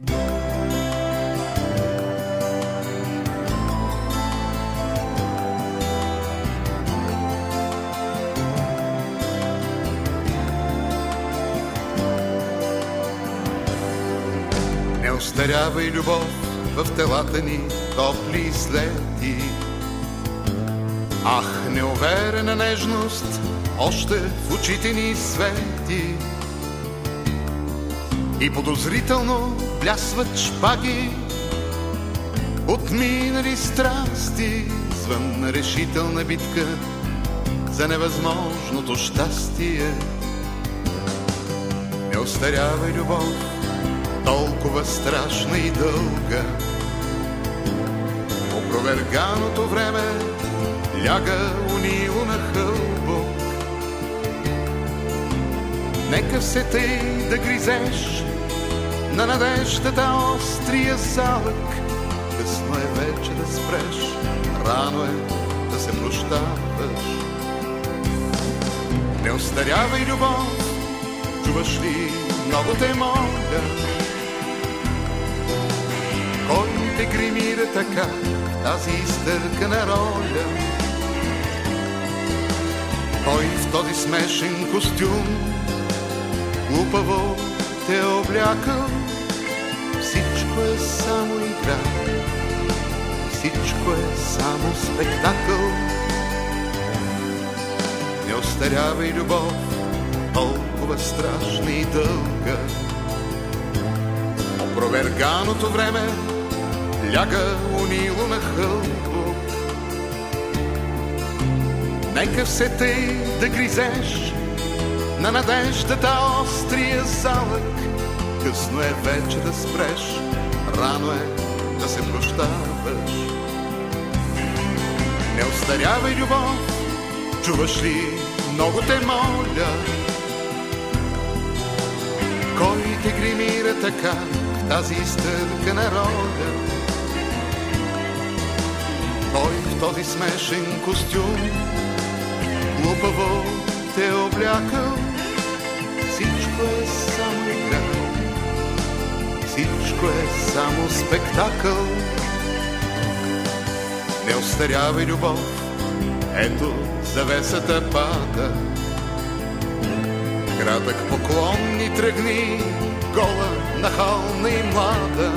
Не остарявай любов в телата ни топли слети. Ах, неуверена нежност, още в очите ни свети. И подозрително блясват шпаги от минали страсти, звън на решителна битка за невъзможното щастие. Не остарявай любов, толкова страшна и дълга. Опроверганото време ляга унило на хълбок. Нека се тъй да гризеш на надеждата острия залък. Късно е вече да спреш, рано е да се прощаваш. Не остарявай любов, чуваш ли, много те моля. Кой те гримира така, тази изтъркана роля? Кой в този смешен костюм глупаво те е облякал? Всичко е само игра, всичко е само спектакъл. Не остарявай любов, толкова страшна и дълга. Опроверганото време ляга унило на хълбок. Нека все тъй да гризеш на надеждата острия залък. Късно е вече да спреш, рано е да се прощаваш. Не остарявай любов, чуваш ли, много те моля. Кой те гримира така в тази изтъркана роля? Кой в този смешен костюм глупаво те облякал? Всичко е само спектакъл. Не остарявай любов, ето завесата пада. Кратък поклон ни тръгни, гола, нахална и млада.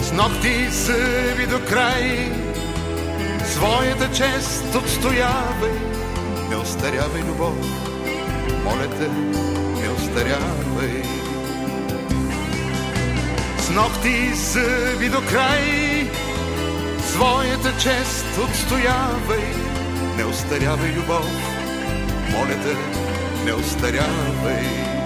С ногти зъби до край, своята чест отстоявай. Не остарявай любов, моля те, не остарявай. С ногти зъби до край, своята чест отстоявай. Не остарявай любов, моля те, не остарявай.